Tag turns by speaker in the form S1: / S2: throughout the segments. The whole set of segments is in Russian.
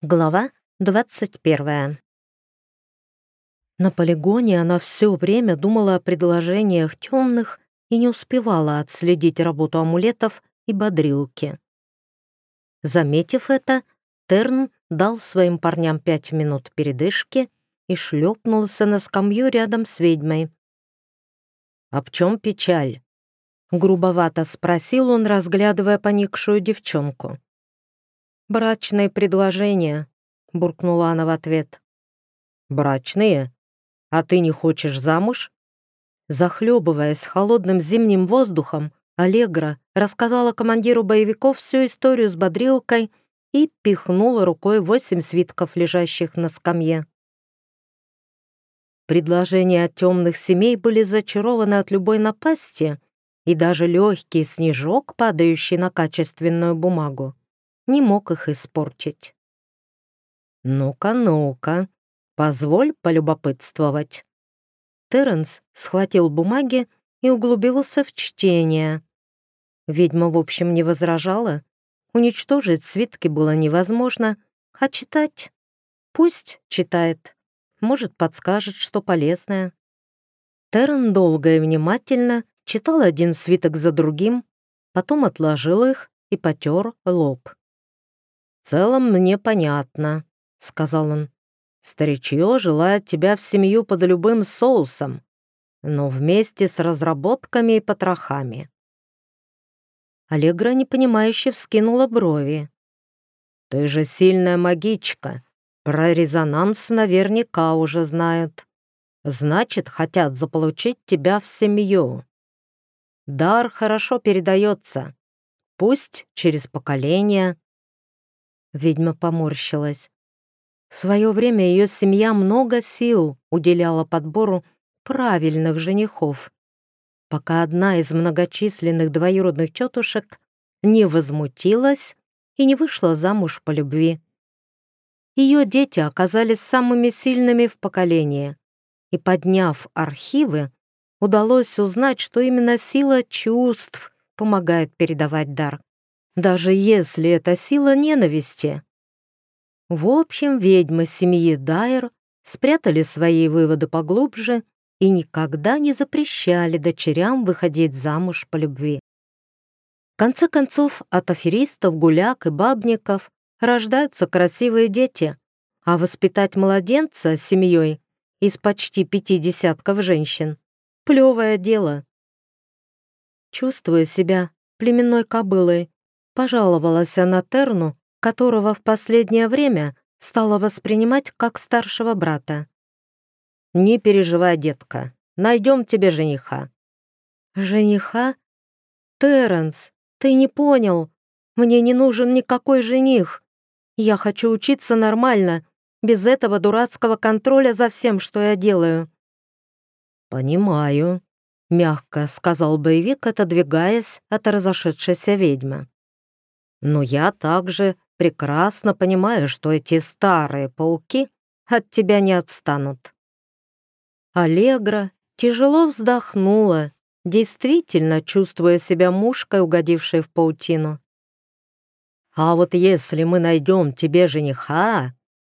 S1: Глава 21. На полигоне она все время думала о предложениях темных и не успевала отследить работу амулетов и бодрилки. Заметив это, Терн дал своим парням пять минут передышки и шлепнулся на скамью рядом с ведьмой. «А в чем печаль?» — грубовато спросил он, разглядывая поникшую девчонку. «Брачные предложения», — буркнула она в ответ. «Брачные? А ты не хочешь замуж?» Захлебываясь холодным зимним воздухом, Аллегра рассказала командиру боевиков всю историю с бодрилкой и пихнула рукой восемь свитков, лежащих на скамье. Предложения темных семей были зачарованы от любой напасти, и даже легкий снежок, падающий на качественную бумагу, не мог их испортить. «Ну-ка, ну-ка, позволь полюбопытствовать». Терренс схватил бумаги и углубился в чтение. Ведьма, в общем, не возражала. Уничтожить свитки было невозможно, а читать? Пусть читает. Может, подскажет, что полезное. Террен долго и внимательно читал один свиток за другим, потом отложил их и потер лоб целом мне понятно», — сказал он. «Старичье желает тебя в семью под любым соусом, но вместе с разработками и потрохами». Аллегра непонимающе вскинула брови. «Ты же сильная магичка. Про резонанс наверняка уже знают. Значит, хотят заполучить тебя в семью. Дар хорошо передается. Пусть через поколения, Ведьма поморщилась. В свое время ее семья много сил уделяла подбору правильных женихов, пока одна из многочисленных двоюродных тетушек не возмутилась и не вышла замуж по любви. Ее дети оказались самыми сильными в поколении, и, подняв архивы, удалось узнать, что именно сила чувств помогает передавать дар даже если это сила ненависти. В общем, ведьмы семьи Дайер спрятали свои выводы поглубже и никогда не запрещали дочерям выходить замуж по любви. В конце концов, от аферистов, гуляк и бабников рождаются красивые дети, а воспитать младенца с семьей из почти пяти десятков женщин — плевое дело. Чувствуя себя племенной кобылой, Пожаловалась она Терну, которого в последнее время стала воспринимать как старшего брата. «Не переживай, детка, найдем тебе жениха». «Жениха? Терренс, ты не понял. Мне не нужен никакой жених. Я хочу учиться нормально, без этого дурацкого контроля за всем, что я делаю».
S2: «Понимаю», — мягко сказал боевик, отодвигаясь от разошедшейся ведьмы. Но я также прекрасно понимаю, что эти старые пауки от тебя не отстанут.
S1: Аллегра тяжело вздохнула, действительно чувствуя себя мушкой, угодившей в паутину.
S2: А вот если мы найдем тебе жениха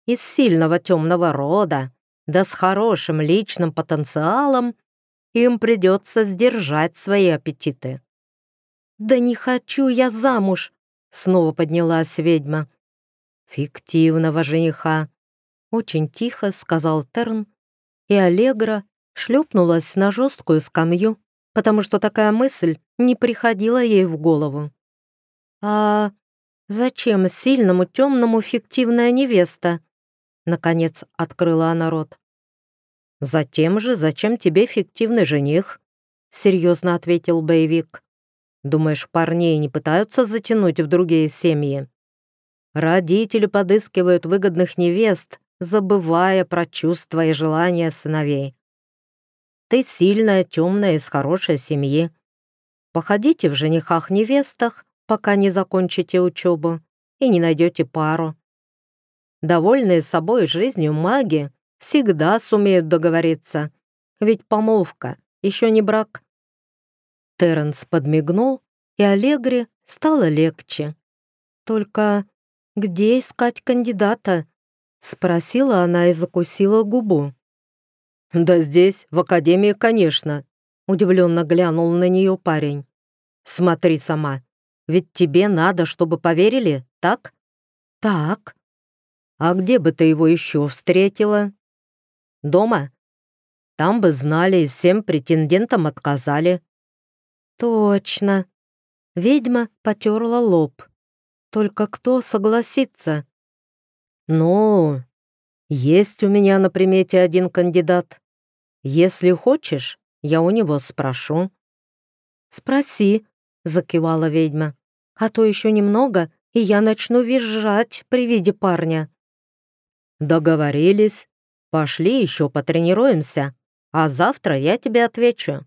S2: из сильного темного рода, да с хорошим личным потенциалом, им придется сдержать свои аппетиты.
S1: «Да не хочу я замуж!» Снова поднялась ведьма.
S2: «Фиктивного жениха», — очень тихо сказал Терн, и Аллегра шлепнулась на жесткую скамью, потому что такая мысль не приходила ей в голову.
S1: «А зачем сильному темному фиктивная невеста?» Наконец открыла она рот.
S2: «Затем же, зачем тебе фиктивный жених?» Серьезно ответил боевик. Думаешь, парней не пытаются затянуть в другие семьи? Родители подыскивают выгодных невест, забывая про чувства и желания сыновей. Ты сильная, темная, из хорошей семьи. Походите в женихах-невестах, пока не закончите учебу и не найдете пару. Довольные собой жизнью маги всегда сумеют договориться, ведь помолвка еще не брак.
S1: Терренс подмигнул, и Аллегре стало легче. Только где искать кандидата?» — спросила она и закусила губу.
S2: «Да здесь, в академии, конечно», — удивленно глянул на нее парень. «Смотри сама, ведь тебе надо, чтобы поверили, так?»
S1: «Так».
S2: «А где бы ты его еще встретила?» «Дома?» «Там бы знали и всем претендентам отказали».
S1: «Точно». Ведьма потерла лоб. «Только кто согласится?»
S2: «Ну, есть у меня на примете один кандидат. Если хочешь, я у него спрошу».
S1: «Спроси», — закивала ведьма. «А то еще немного, и я начну визжать при виде парня».
S2: «Договорились. Пошли еще потренируемся, а завтра я тебе отвечу».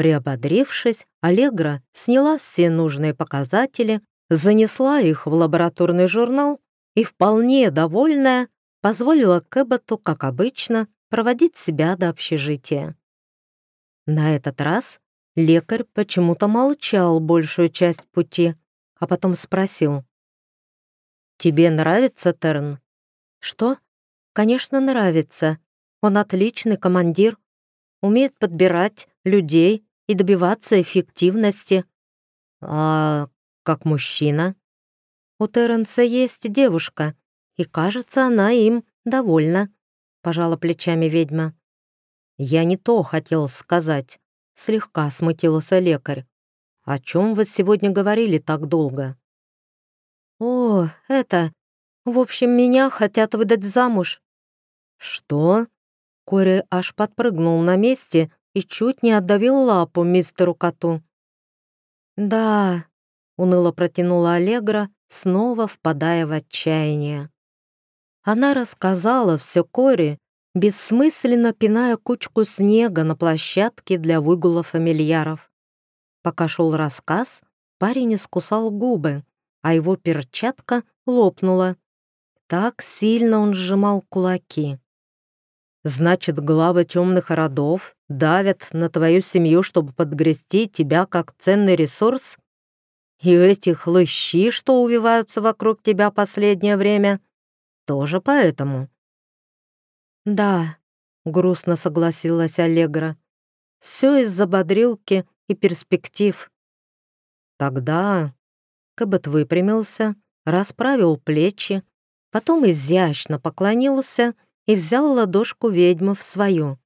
S1: Приободрившись, Аллегра сняла все нужные показатели, занесла их в лабораторный журнал и, вполне довольная, позволила Кэбботу, как обычно, проводить себя до общежития. На этот раз лекарь почему-то молчал большую часть пути, а потом спросил. «Тебе нравится Терн?» «Что?» «Конечно, нравится. Он отличный командир, умеет подбирать людей и добиваться эффективности.
S2: А как мужчина?
S1: У Терренса есть девушка, и, кажется, она им довольна, пожала плечами ведьма.
S2: Я не то хотел сказать. Слегка смутился лекарь. О чем вы сегодня говорили так долго?
S1: О, это... В общем, меня хотят выдать замуж.
S2: Что?
S1: Кори аж подпрыгнул на месте и чуть не отдавил лапу мистеру коту. «Да», — уныло протянула Аллегра, снова впадая в отчаяние. Она рассказала все Кори, бессмысленно пиная кучку снега на площадке для выгула фамильяров. Пока шел рассказ, парень искусал губы, а его перчатка лопнула. Так сильно он сжимал кулаки.
S2: Значит, главы темных родов давят на твою семью, чтобы подгрести тебя как ценный ресурс? И эти хлыщи, что увиваются вокруг тебя последнее время, тоже поэтому?»
S1: «Да», — грустно согласилась Аллегра. «Все из-за бодрилки и перспектив».
S2: «Тогда...» Кэббет выпрямился, расправил плечи, потом изящно поклонился — и взял ладошку ведьмы в свою.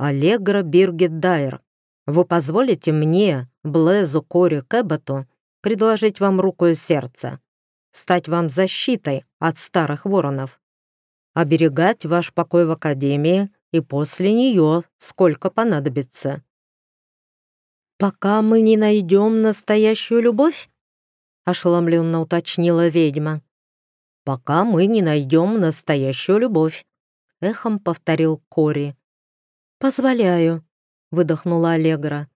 S2: «Аллегра Биргет Дайер, вы позволите мне, Блезу Кори Кэбботу, предложить вам руку и сердце, стать вам защитой от старых воронов, оберегать ваш покой в Академии и после нее сколько понадобится».
S1: «Пока мы не найдем настоящую любовь?» — ошеломленно уточнила ведьма
S2: пока мы не найдем настоящую любовь», — эхом повторил Кори.
S1: «Позволяю», — выдохнула Аллегра.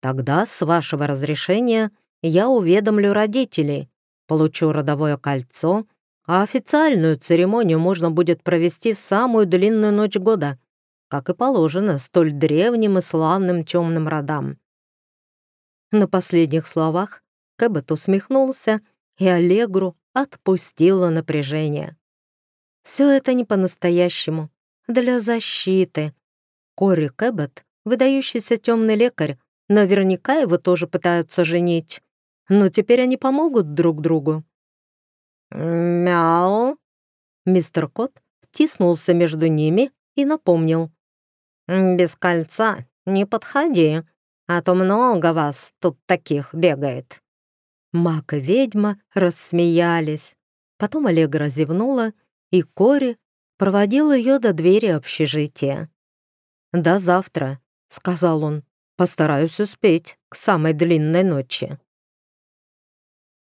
S2: «Тогда, с вашего разрешения, я уведомлю родителей, получу родовое кольцо, а официальную церемонию можно будет провести в самую длинную ночь года, как и положено столь древним и славным темным родам».
S1: На последних словах Кэббет усмехнулся, и Аллегру отпустила напряжение. Все это не по-настоящему, для защиты. Кори Кэббет, выдающийся темный лекарь, наверняка его тоже пытаются женить. Но теперь они помогут друг другу.
S2: «Мяу!»
S1: Мистер Кот втиснулся между ними и напомнил.
S2: «Без кольца не подходи, а то много вас тут таких бегает».
S1: Мак и ведьма рассмеялись. Потом Аллегра зевнула, и Кори проводил ее до двери общежития. «До завтра», — сказал он. «Постараюсь успеть к самой длинной ночи».